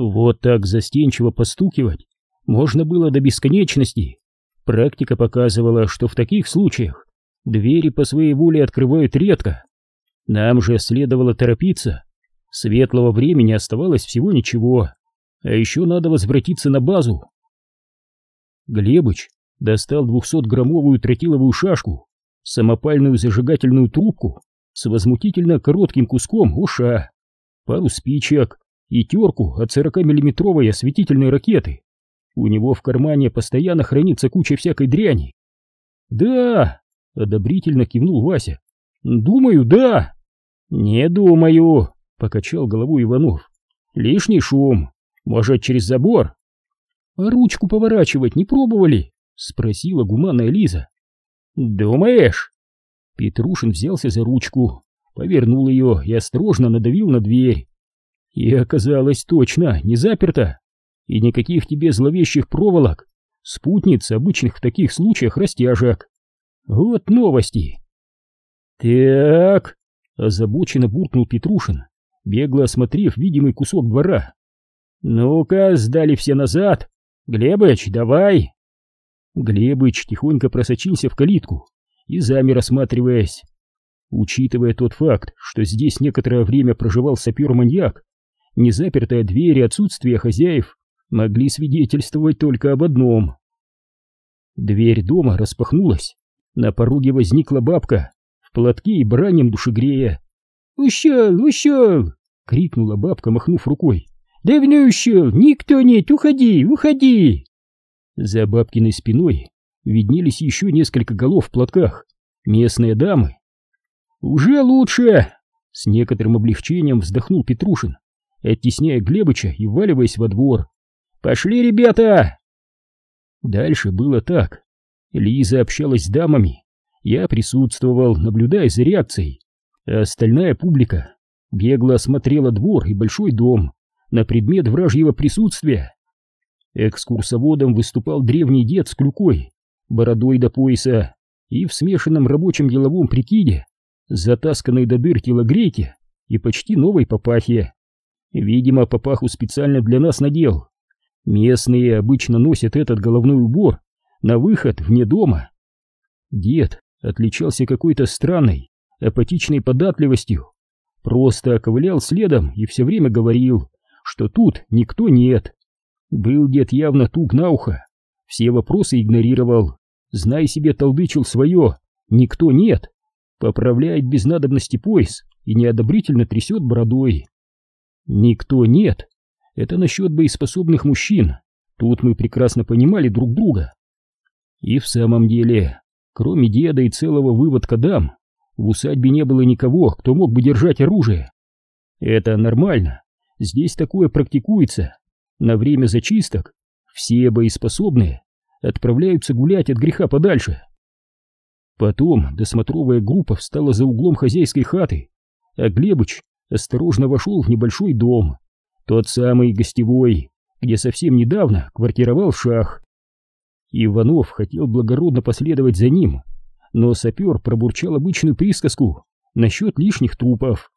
Вот так застенчиво постукивать можно было до бесконечности. Практика показывала, что в таких случаях двери по своей воле открывают редко. Нам же следовало торопиться. Светлого времени оставалось всего ничего. А еще надо возвратиться на базу. Глебыч достал двухсотграммовую тротиловую шашку, самопальную зажигательную трубку с возмутительно коротким куском уша, пару спичек и терку от 40-миллиметровой осветительной ракеты. У него в кармане постоянно хранится куча всякой дряни. «Да!» — одобрительно кивнул Вася. «Думаю, да!» «Не думаю!» — покачал голову Иванов. «Лишний шум. Может, через забор?» «А ручку поворачивать не пробовали?» — спросила гуманная Лиза. «Думаешь?» Петрушин взялся за ручку, повернул ее и осторожно надавил на дверь. И оказалось точно, не заперто. И никаких тебе зловещих проволок, спутниц обычных в таких случаях растяжек. Вот новости. Так, озабоченно буркнул Петрушин, бегло осмотрев видимый кусок двора. Ну-ка, сдали все назад. Глебыч, давай. Глебыч тихонько просочился в калитку и замер, осматриваясь. Учитывая тот факт, что здесь некоторое время проживал сапер-маньяк, незапертая дверь и отсутствие хозяев могли свидетельствовать только об одном. Дверь дома распахнулась. На пороге возникла бабка в платке и бранем душегрея. «Ущел, ущел!» — крикнула бабка, махнув рукой. «Давно ущел! Никто нет! Уходи, уходи!» За бабкиной спиной виднелись еще несколько голов в платках. Местные дамы. «Уже лучше!» — с некоторым облегчением вздохнул Петрушин оттесняя Глебыча и валиваясь во двор. «Пошли, ребята!» Дальше было так. Лиза общалась с дамами, я присутствовал, наблюдая за реакцией. А остальная публика бегло осмотрела двор и большой дом на предмет вражьего присутствия. Экскурсоводом выступал древний дед с клюкой, бородой до пояса и в смешанном рабочем деловом прикиде, затасканной до дыр телогрейки и почти новой папахе. Видимо, папаху специально для нас надел. Местные обычно носят этот головной убор на выход вне дома. Дед отличался какой-то странной, апатичной податливостью. Просто ковылял следом и все время говорил, что тут никто нет. Был дед явно туг на ухо, все вопросы игнорировал, знай себе толдычил свое, никто нет, поправляет без надобности пояс и неодобрительно трясет бородой. Никто нет. Это насчет боеспособных мужчин. Тут мы прекрасно понимали друг друга. И в самом деле, кроме деда и целого выводка дам, в усадьбе не было никого, кто мог бы держать оружие. Это нормально. Здесь такое практикуется. На время зачисток все боеспособные отправляются гулять от греха подальше. Потом досмотровая группа встала за углом хозяйской хаты, а Глебыч осторожно вошел в небольшой дом, тот самый гостевой, где совсем недавно квартировал шах. Иванов хотел благородно последовать за ним, но сапер пробурчал обычную присказку насчет лишних трупов,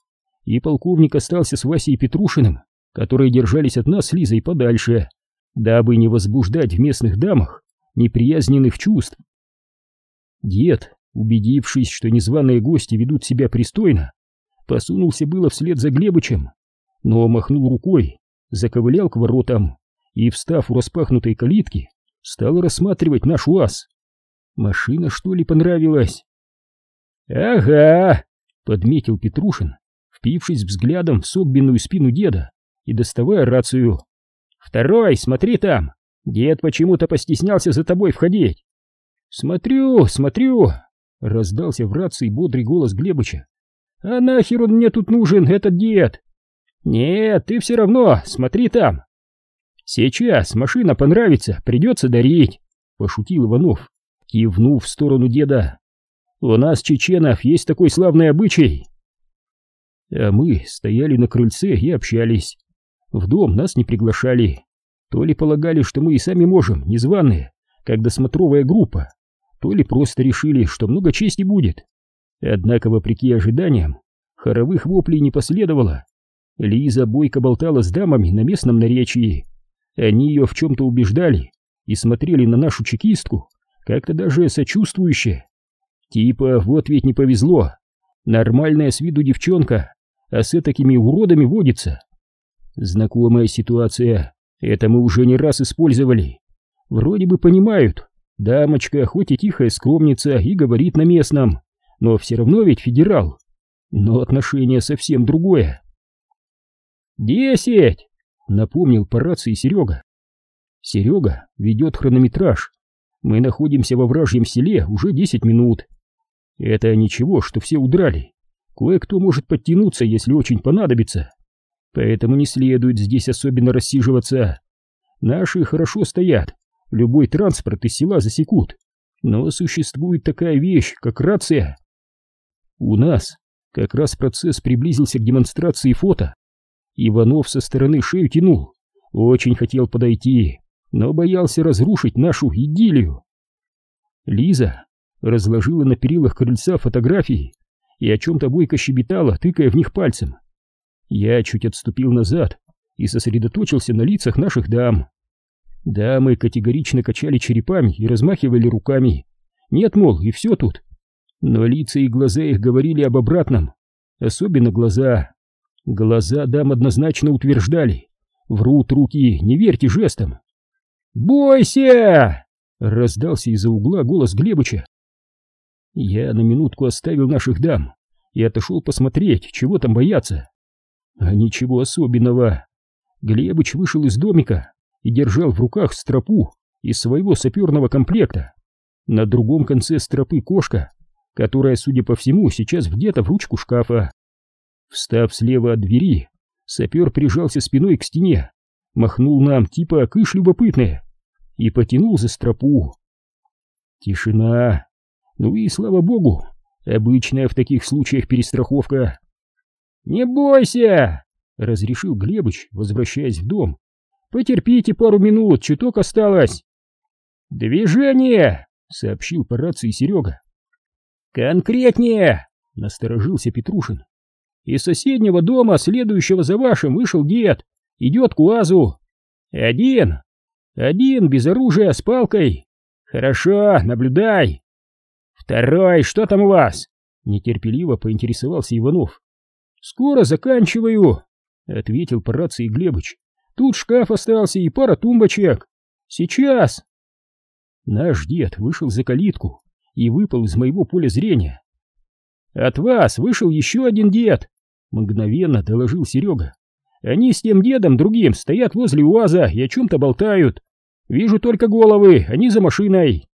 и полковник остался с Васей Петрушиным, которые держались от нас с Лизой подальше, дабы не возбуждать в местных дамах неприязненных чувств. Дед, убедившись, что незваные гости ведут себя пристойно, Посунулся было вслед за Глебычем, но махнул рукой, заковылял к воротам и, встав у распахнутой калитки, стал рассматривать наш УАЗ. Машина, что ли, понравилась? «Ага!» — подметил Петрушин, впившись взглядом в согбенную спину деда и доставая рацию. «Второй, смотри там! Дед почему-то постеснялся за тобой входить!» «Смотрю, смотрю!» — раздался в рации бодрый голос Глебыча. А нахер он мне тут нужен, этот дед? Нет, ты все равно, смотри там. Сейчас машина понравится, придется дарить, пошутил Иванов, кивнув в сторону деда. У нас, чеченов, есть такой славный обычай. А мы стояли на крыльце и общались. В дом нас не приглашали. То ли полагали, что мы и сами можем, незваные, как досмотровая группа, то ли просто решили, что много чести будет. Однако, вопреки ожиданиям, хоровых воплей не последовало. Лиза бойко болтала с дамами на местном наречии. Они ее в чем-то убеждали и смотрели на нашу чекистку как-то даже сочувствующе. Типа, вот ведь не повезло. Нормальная с виду девчонка, а с такими уродами водится. Знакомая ситуация, это мы уже не раз использовали. Вроде бы понимают, дамочка хоть и тихая скромница и говорит на местном, но все равно ведь федерал. Но отношение совсем другое. «Десять!» — напомнил по рации Серега. Серега ведет хронометраж. Мы находимся во вражьем селе уже десять минут. Это ничего, что все удрали. Кое-кто может подтянуться, если очень понадобится. Поэтому не следует здесь особенно рассиживаться. Наши хорошо стоят, любой транспорт из села засекут. Но существует такая вещь, как рация. У нас как раз процесс приблизился к демонстрации фото. Иванов со стороны шею тянул, очень хотел подойти, но боялся разрушить нашу идиллию. Лиза разложила на перилах крыльца фотографии и о чем-то бойко щебетала, тыкая в них пальцем. Я чуть отступил назад и сосредоточился на лицах наших дам. Дамы категорично качали черепами и размахивали руками. Нет, мол, и все тут. Но лица и глаза их говорили об обратном. Особенно глаза. Глаза дам однозначно утверждали. Врут руки, не верьте жестам. «Бойся!» — раздался из-за угла голос Глебыча. Я на минутку оставил наших дам и отошел посмотреть, чего там бояться. А ничего особенного. Глебыч вышел из домика и держал в руках стропу из своего саперного комплекта. На другом конце стропы кошка, которая, судя по всему, сейчас где-то в ручку шкафа. Встав слева от двери, сапер прижался спиной к стене махнул нам типа «кыш любопытная» и потянул за стропу. Тишина. Ну и слава богу, обычная в таких случаях перестраховка. «Не бойся!» — разрешил Глебыч, возвращаясь в дом. «Потерпите пару минут, чуток осталось». «Движение!» — сообщил по рации Серега. «Конкретнее!» — насторожился Петрушин. «Из соседнего дома, следующего за вашим, вышел дед идет к УАЗу. Один. Один, без оружия, с палкой. Хорошо, наблюдай. Второй, что там у вас? Нетерпеливо поинтересовался Иванов. Скоро заканчиваю, ответил по рации Глебыч. Тут шкаф остался и пара тумбочек. Сейчас. Наш дед вышел за калитку и выпал из моего поля зрения. От вас вышел еще один дед, мгновенно доложил Серега. Они с тем дедом другим стоят возле УАЗа и о чем-то болтают. Вижу только головы, они за машиной.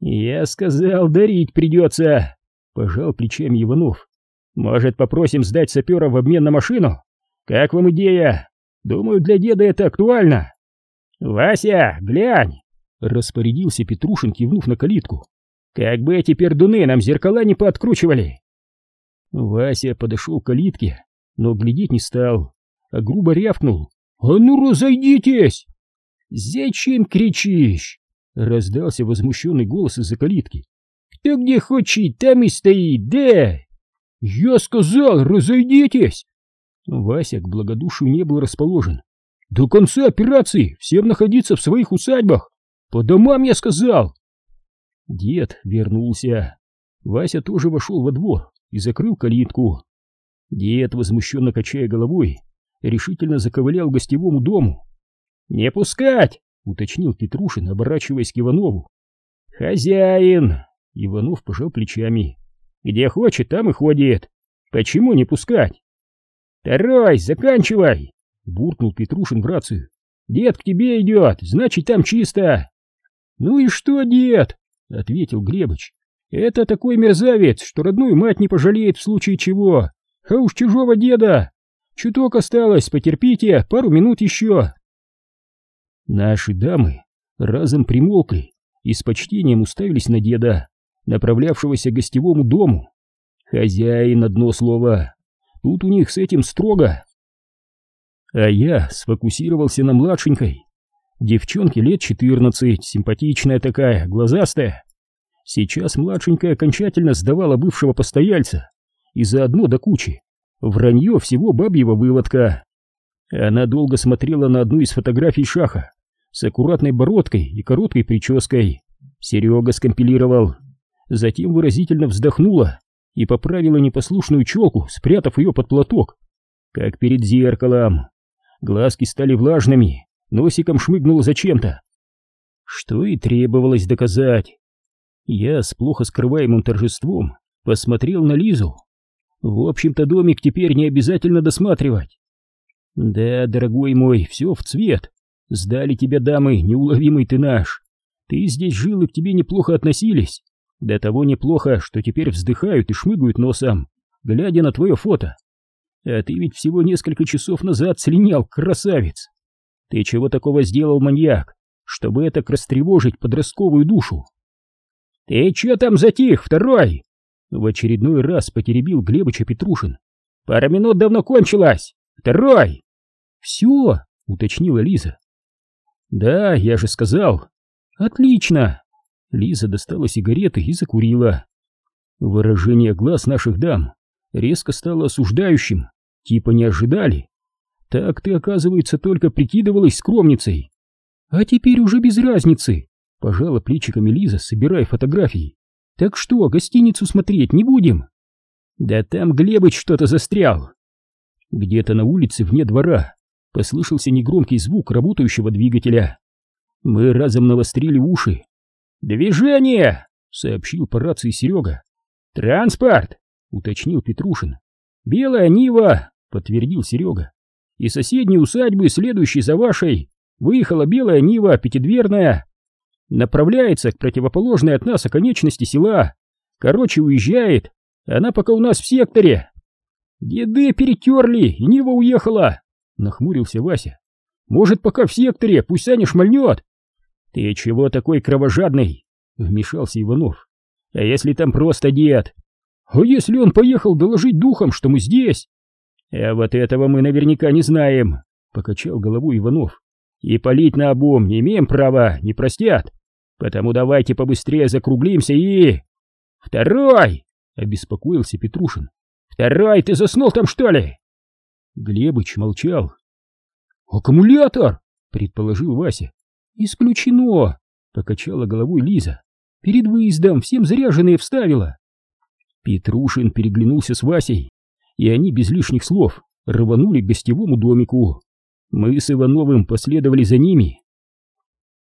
Я сказал, дарить придется, пожал плечами Иванов. Может, попросим сдать сапера в обмен на машину? Как вам идея? Думаю, для деда это актуально. Вася, глянь, распорядился Петрушин, кивнув на калитку. Как бы эти пердуны нам зеркала не пооткручивали. Вася подошел к калитке, но глядеть не стал а грубо рявкнул. «А ну разойдитесь!» «Зачем кричишь?» — раздался возмущенный голос из-за калитки. «Кто где хочет, там и стоит, да!» «Я сказал, разойдитесь!» Вася к благодушию не был расположен. «До конца операции всем находиться в своих усадьбах! По домам, я сказал!» Дед вернулся. Вася тоже вошел во двор и закрыл калитку. Дед, возмущенно качая головой, решительно заковылял к гостевому дому. «Не пускать!» — уточнил Петрушин, оборачиваясь к Иванову. «Хозяин!» — Иванов пожал плечами. «Где хочет, там и ходит. Почему не пускать?» «Второй, заканчивай!» — буркнул Петрушин в рацию. «Дед к тебе идет, значит, там чисто!» «Ну и что, дед?» — ответил Глебыч. «Это такой мерзавец, что родную мать не пожалеет в случае чего. А уж чужого деда Чуток осталось, потерпите, пару минут еще. Наши дамы разом примолкли и с почтением уставились на деда, направлявшегося к гостевому дому. Хозяин одно слово. Тут у них с этим строго. А я сфокусировался на младшенькой. Девчонке лет четырнадцать, симпатичная такая, глазастая. Сейчас младшенькая окончательно сдавала бывшего постояльца и заодно до кучи Вранье всего бабьего выводка. Она долго смотрела на одну из фотографий Шаха с аккуратной бородкой и короткой прической. Серега скомпилировал. Затем выразительно вздохнула и поправила непослушную челку, спрятав ее под платок, как перед зеркалом. Глазки стали влажными, носиком шмыгнула зачем-то. Что и требовалось доказать. Я с плохо скрываемым торжеством посмотрел на Лизу. В общем-то, домик теперь не обязательно досматривать. Да, дорогой мой, все в цвет. Сдали тебя дамы, неуловимый ты наш. Ты здесь жил и к тебе неплохо относились. До того неплохо, что теперь вздыхают и шмыгают носом, глядя на твое фото. А ты ведь всего несколько часов назад слинял, красавец. Ты чего такого сделал, маньяк, чтобы это растревожить подростковую душу? Ты че там затих, второй? В очередной раз потеребил Глебыча Петрушин. Пара минут давно кончилась. Второй! Все, уточнила Лиза. Да, я же сказал. Отлично. Лиза достала сигареты и закурила. Выражение глаз наших дам резко стало осуждающим, типа не ожидали. Так ты, оказывается, только прикидывалась скромницей. А теперь уже без разницы, пожала плечиками Лиза, собирая фотографии. Так что, гостиницу смотреть не будем? Да там Глебыч что-то застрял. Где-то на улице вне двора послышался негромкий звук работающего двигателя. Мы разом навострили уши. «Движение!» — сообщил по рации Серега. «Транспорт!» — уточнил Петрушин. «Белая Нива!» — подтвердил Серега. «И соседней усадьбы, следующей за вашей, выехала белая Нива пятидверная. Направляется к противоположной от нас оконечности села. Короче, уезжает. Она пока у нас в секторе». «Деды перетерли, и Нива уехала!» — нахмурился Вася. «Может, пока в секторе, пусть Саня шмальнет!» «Ты чего такой кровожадный?» — вмешался Иванов. «А если там просто дед? А если он поехал доложить духом, что мы здесь? А вот этого мы наверняка не знаем, покачал головой Иванов. И палить на обум не имеем права, не простят. Потому давайте побыстрее закруглимся и... Второй! Обеспокоился Петрушин. Второй, ты заснул там что ли? Глебыч молчал. Аккумулятор! Предположил Вася. Исключено! Покачала головой Лиза. Перед выездом всем заряженные вставила. Петрушин переглянулся с Васей, и они без лишних слов рванули к гостевому домику. Мы с Ивановым последовали за ними.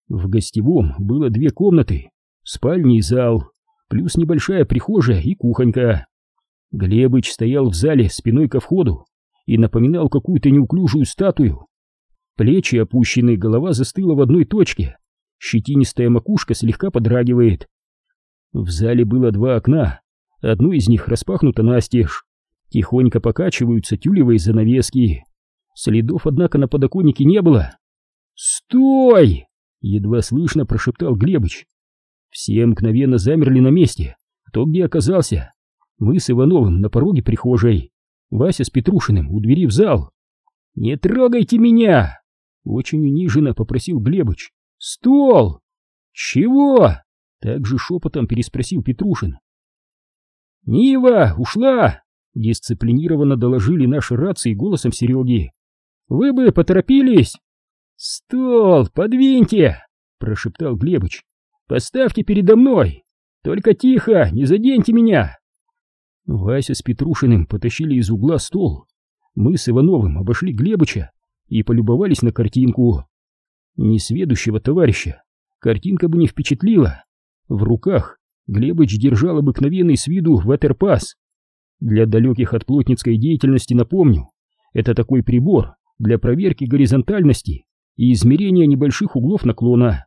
В гостевом было две комнаты, спальня и зал, плюс небольшая прихожая и кухонька. Глебыч стоял в зале спиной ко входу и напоминал какую-то неуклюжую статую. Плечи опущены, голова застыла в одной точке, щетинистая макушка слегка подрагивает. В зале было два окна, Одно из них распахнуто настежь. Тихонько покачиваются тюлевые занавески. Следов, однако, на подоконнике не было. «Стой!» — едва слышно прошептал Глебыч. Все мгновенно замерли на месте. Кто где оказался? Мы с Ивановым на пороге прихожей. Вася с Петрушиным у двери в зал. «Не трогайте меня!» — очень униженно попросил Глебыч. «Стол!» «Чего?» — также шепотом переспросил Петрушин. «Нива ушла!» — дисциплинированно доложили наши рации голосом Сереги. «Вы бы поторопились!» «Стол, подвиньте!» — прошептал Глебыч. «Поставьте передо мной! Только тихо, не заденьте меня!» Вася с Петрушиным потащили из угла стол. Мы с Ивановым обошли Глебыча и полюбовались на картинку. Несведущего товарища картинка бы не впечатлила. В руках Глебыч держал обыкновенный с виду ватерпас. Для далеких от плотницкой деятельности напомню, это такой прибор для проверки горизонтальности и измерения небольших углов наклона.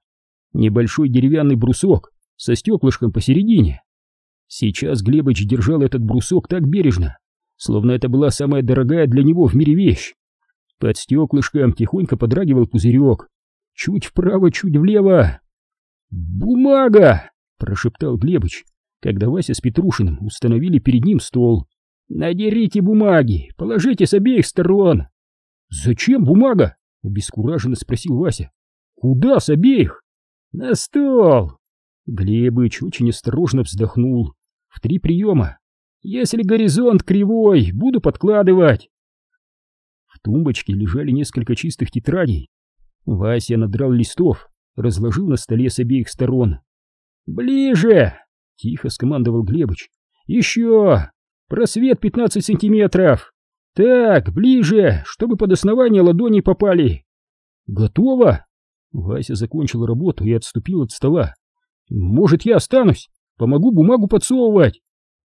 Небольшой деревянный брусок со стеклышком посередине. Сейчас Глебыч держал этот брусок так бережно, словно это была самая дорогая для него в мире вещь. Под стеклышком тихонько подрагивал пузырек. Чуть вправо, чуть влево. «Бумага!» прошептал Глебыч, когда Вася с Петрушиным установили перед ним стол. «Надерите бумаги, положите с обеих сторон!» «Зачем бумага?» — обескураженно спросил Вася. «Куда с обеих?» «На стол!» Глебыч очень осторожно вздохнул. В три приема. Если горизонт кривой, буду подкладывать. В тумбочке лежали несколько чистых тетрадей. Вася надрал листов, разложил на столе с обеих сторон. «Ближе!» — тихо скомандовал Глебыч. «Еще! Просвет 15 сантиметров! Так, ближе, чтобы под основание ладони попали!» «Готово?» Вася закончил работу и отступил от стола. «Может, я останусь? Помогу бумагу подсовывать!»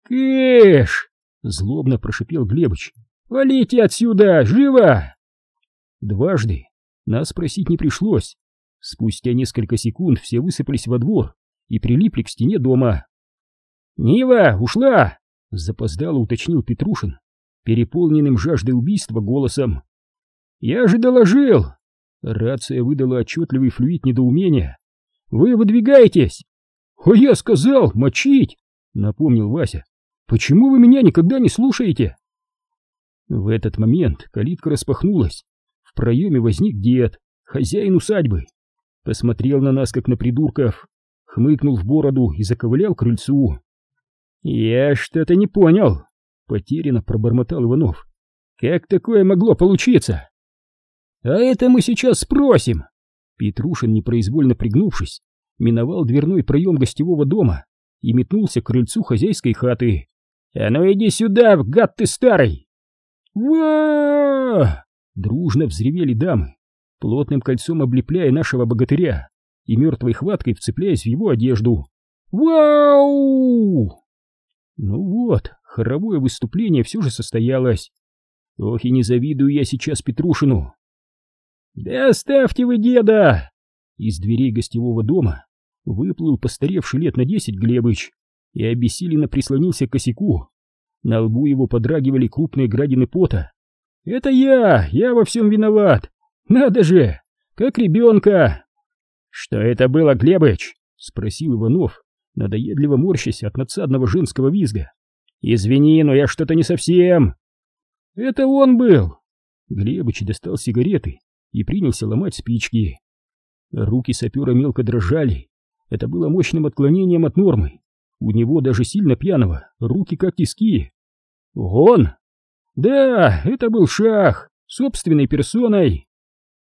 «Кэш!» — злобно прошипел Глебыч. «Валите отсюда! Живо!» Дважды нас просить не пришлось. Спустя несколько секунд все высыпались во двор и прилипли к стене дома. «Нива ушла!» — запоздало уточнил Петрушин, переполненным жаждой убийства голосом. «Я же доложил!» Рация выдала отчетливый флюид недоумения. «Вы выдвигаетесь!» «А я сказал, мочить!» — напомнил Вася. «Почему вы меня никогда не слушаете?» В этот момент калитка распахнулась. В проеме возник дед, хозяин усадьбы. Посмотрел на нас, как на придурков, хмыкнул в бороду и заковылял к крыльцу. «Я что-то не понял», — потерянно пробормотал Иванов. «Как такое могло получиться?» «А это мы сейчас спросим!» Петрушин, непроизвольно пригнувшись, миновал дверной проем гостевого дома и метнулся к крыльцу хозяйской хаты. «А ну иди сюда, гад ты старый!» ва Дружно взревели дамы, плотным кольцом облепляя нашего богатыря и мертвой хваткой вцепляясь в его одежду. «Вау!» Ну вот, хоровое выступление все же состоялось. Ох и не завидую я сейчас Петрушину. «Да оставьте вы деда!» Из дверей гостевого дома выплыл постаревший лет на десять Глебыч и обессиленно прислонился к косяку. На лбу его подрагивали крупные градины пота. «Это я! Я во всем виноват! Надо же! Как ребенка!» «Что это было, Глебыч?» — спросил Иванов, надоедливо морщась от надсадного женского визга. «Извини, но я что-то не совсем...» «Это он был!» Глебыч достал сигареты и принялся ломать спички. Руки сапера мелко дрожали. Это было мощным отклонением от нормы. У него даже сильно пьяного, руки как тиски. «Он?» «Да, это был Шах, собственной персоной!»